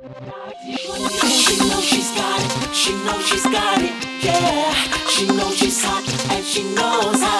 She knows she's got it, she knows she's got it, yeah. She knows she's hot and she knows how.